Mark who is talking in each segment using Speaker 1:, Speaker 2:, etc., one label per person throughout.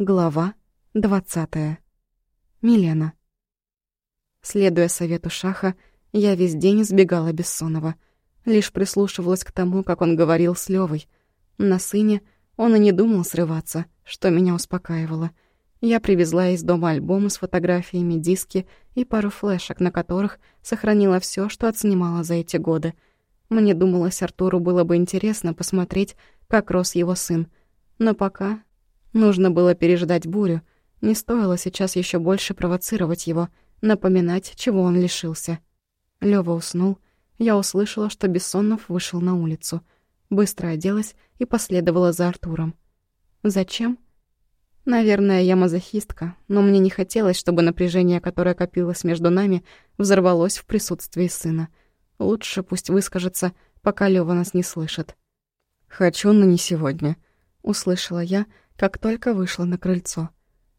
Speaker 1: Глава двадцатая. Милена. Следуя совету Шаха, я весь день избегала Бессонова. Лишь прислушивалась к тому, как он говорил с Левой. На сыне он и не думал срываться, что меня успокаивало. Я привезла из дома альбомы с фотографиями, диски и пару флешек, на которых сохранила все, что отснимала за эти годы. Мне думалось, Артуру было бы интересно посмотреть, как рос его сын. Но пока Нужно было переждать бурю. Не стоило сейчас еще больше провоцировать его, напоминать, чего он лишился. Лёва уснул. Я услышала, что Бессонов вышел на улицу. Быстро оделась и последовала за Артуром. Зачем? Наверное, я мазохистка, но мне не хотелось, чтобы напряжение, которое копилось между нами, взорвалось в присутствии сына. Лучше пусть выскажется, пока Лёва нас не слышит. «Хочу, но не сегодня», — услышала я, — как только вышла на крыльцо.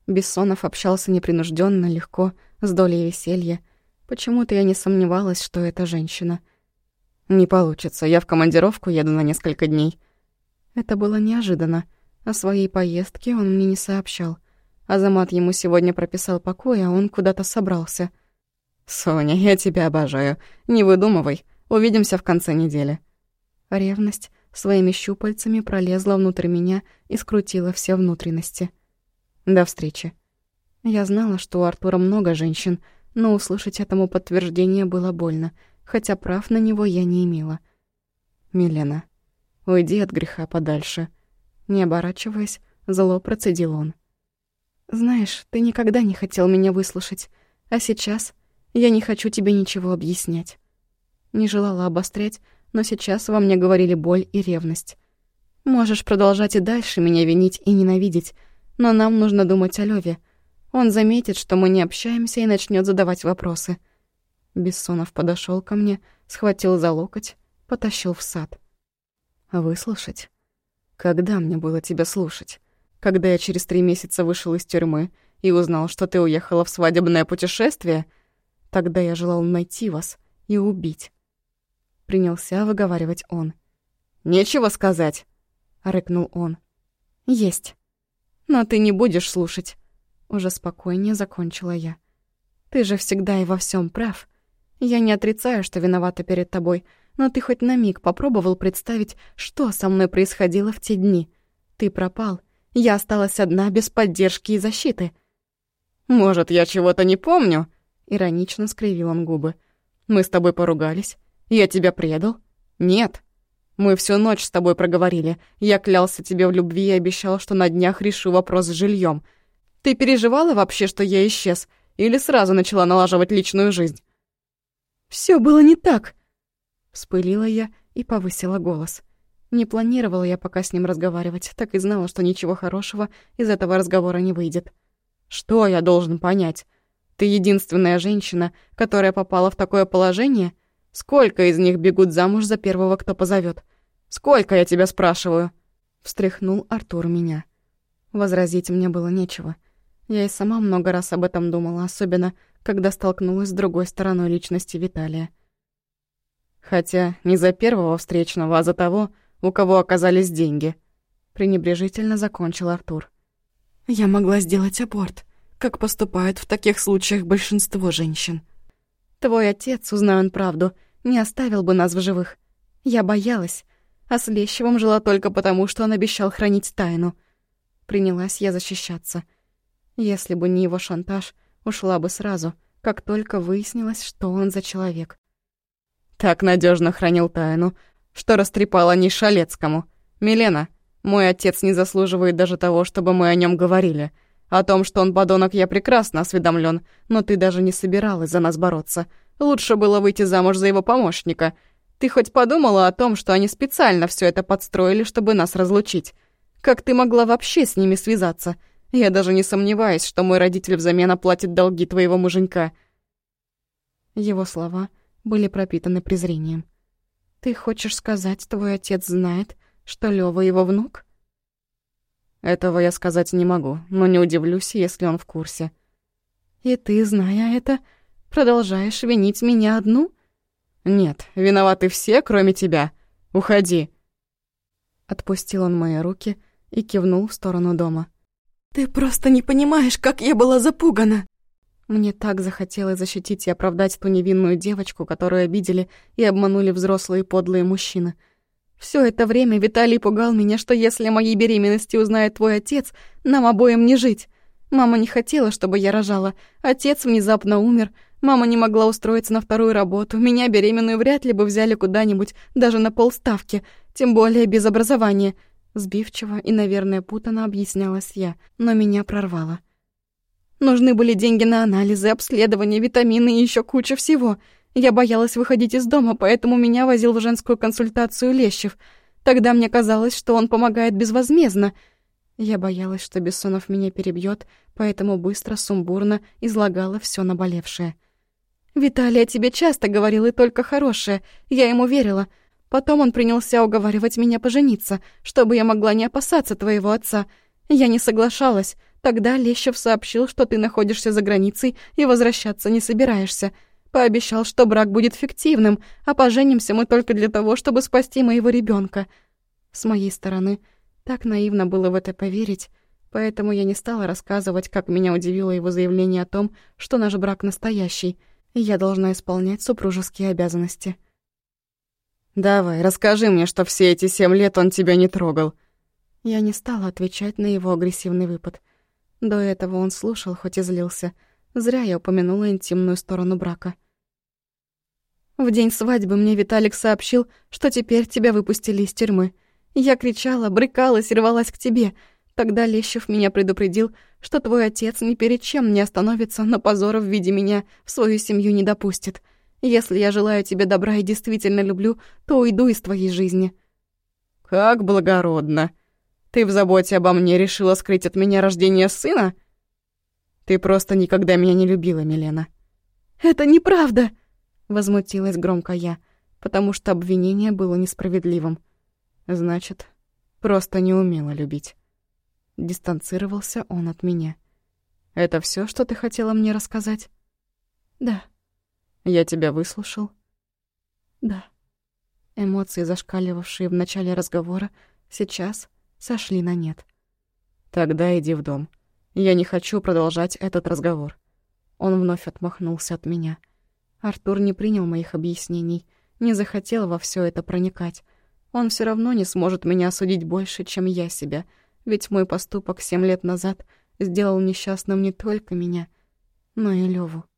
Speaker 1: Бессонов общался непринужденно, легко, с долей веселья. Почему-то я не сомневалась, что это женщина. «Не получится, я в командировку еду на несколько дней». Это было неожиданно. О своей поездке он мне не сообщал. Азамат ему сегодня прописал покой, а он куда-то собрался. «Соня, я тебя обожаю. Не выдумывай. Увидимся в конце недели». Ревность своими щупальцами пролезла внутрь меня и скрутила все внутренности. До встречи. Я знала, что у Артура много женщин, но услышать этому подтверждение было больно, хотя прав на него я не имела. «Милена, уйди от греха подальше». Не оборачиваясь, зло процедил он. «Знаешь, ты никогда не хотел меня выслушать, а сейчас я не хочу тебе ничего объяснять». Не желала обострять, но сейчас во мне говорили боль и ревность. Можешь продолжать и дальше меня винить и ненавидеть, но нам нужно думать о Лёве. Он заметит, что мы не общаемся и начнет задавать вопросы. Бессонов подошел ко мне, схватил за локоть, потащил в сад. «Выслушать? Когда мне было тебя слушать? Когда я через три месяца вышел из тюрьмы и узнал, что ты уехала в свадебное путешествие? Тогда я желал найти вас и убить принялся выговаривать он. «Нечего сказать!» — рыкнул он. «Есть. Но ты не будешь слушать». Уже спокойнее закончила я. «Ты же всегда и во всем прав. Я не отрицаю, что виновата перед тобой, но ты хоть на миг попробовал представить, что со мной происходило в те дни. Ты пропал. Я осталась одна, без поддержки и защиты». «Может, я чего-то не помню?» — иронично скривил он губы. «Мы с тобой поругались. Я тебя предал? Нет. Мы всю ночь с тобой проговорили. Я клялся тебе в любви и обещал, что на днях решу вопрос с жильем. Ты переживала вообще, что я исчез? Или сразу начала налаживать личную жизнь? Все было не так. Вспылила я и повысила голос. Не планировала я пока с ним разговаривать, так и знала, что ничего хорошего из этого разговора не выйдет. Что я должен понять? Ты единственная женщина, которая попала в такое положение, Сколько из них бегут замуж за первого, кто позовет? Сколько, я тебя спрашиваю?» Встряхнул Артур меня. Возразить мне было нечего. Я и сама много раз об этом думала, особенно, когда столкнулась с другой стороной личности Виталия. Хотя не за первого встречного, а за того, у кого оказались деньги. Пренебрежительно закончил Артур. «Я могла сделать аборт, как поступают в таких случаях большинство женщин», Твой отец, узнай он правду, не оставил бы нас в живых. Я боялась, а с Лещевым жила только потому, что он обещал хранить тайну. Принялась я защищаться. Если бы не его шантаж, ушла бы сразу, как только выяснилось, что он за человек. Так надежно хранил тайну, что растрепала не Шалецкому. «Милена, мой отец не заслуживает даже того, чтобы мы о нем говорили. О том, что он подонок, я прекрасно осведомлен, но ты даже не собиралась за нас бороться. Лучше было выйти замуж за его помощника. Ты хоть подумала о том, что они специально все это подстроили, чтобы нас разлучить? Как ты могла вообще с ними связаться? Я даже не сомневаюсь, что мой родитель взамен оплатит долги твоего муженька». Его слова были пропитаны презрением. «Ты хочешь сказать, твой отец знает, что Лёва его внук?» Этого я сказать не могу, но не удивлюсь, если он в курсе. И ты, зная это, продолжаешь винить меня одну? Нет, виноваты все, кроме тебя. Уходи. Отпустил он мои руки и кивнул в сторону дома. Ты просто не понимаешь, как я была запугана!» Мне так захотелось защитить и оправдать ту невинную девочку, которую обидели и обманули взрослые подлые мужчины. Все это время Виталий пугал меня, что если моей беременности узнает твой отец, нам обоим не жить. Мама не хотела, чтобы я рожала. Отец внезапно умер. Мама не могла устроиться на вторую работу. Меня, беременную, вряд ли бы взяли куда-нибудь, даже на полставки, тем более без образования. Сбивчиво и, наверное, путано объяснялась я, но меня прорвало. Нужны были деньги на анализы, обследования, витамины и еще куча всего. Я боялась выходить из дома, поэтому меня возил в женскую консультацию Лещев. Тогда мне казалось, что он помогает безвозмездно. Я боялась, что Бессонов меня перебьет, поэтому быстро, сумбурно излагала все наболевшее. «Виталий о тебе часто говорил и только хорошее. Я ему верила. Потом он принялся уговаривать меня пожениться, чтобы я могла не опасаться твоего отца. Я не соглашалась. Тогда Лещев сообщил, что ты находишься за границей и возвращаться не собираешься. Пообещал, что брак будет фиктивным, а поженимся мы только для того, чтобы спасти моего ребенка. С моей стороны, так наивно было в это поверить, поэтому я не стала рассказывать, как меня удивило его заявление о том, что наш брак настоящий, и я должна исполнять супружеские обязанности.
Speaker 2: «Давай, расскажи мне, что все эти семь лет он тебя не трогал».
Speaker 1: Я не стала отвечать на его агрессивный выпад. До этого он слушал, хоть и злился. Зря я упомянула интимную сторону брака. В день свадьбы мне Виталик сообщил, что теперь тебя выпустили из тюрьмы. Я кричала, брыкалась и рвалась к тебе. Тогда Лещев меня предупредил, что твой отец ни перед чем не остановится, но позора в виде меня в свою семью не допустит. Если я желаю тебе добра и действительно люблю, то уйду из твоей жизни».
Speaker 2: «Как благородно!» Ты в заботе обо мне решила скрыть от меня рождение сына? Ты просто никогда меня не любила, Милена.
Speaker 1: Это неправда, возмутилась громко я, потому что обвинение было несправедливым.
Speaker 2: Значит, просто не умела любить. Дистанцировался он от меня. Это все, что ты хотела мне рассказать?
Speaker 1: Да.
Speaker 2: Я тебя выслушал?
Speaker 1: Да. Эмоции, зашкаливавшие в начале разговора, сейчас сошли на нет.
Speaker 2: «Тогда иди в дом. Я не хочу продолжать этот разговор».
Speaker 1: Он вновь отмахнулся от меня. Артур не принял моих объяснений, не захотел во все это проникать. Он все равно не сможет меня осудить больше, чем я себя, ведь мой поступок семь лет назад сделал несчастным не только меня, но и Леву.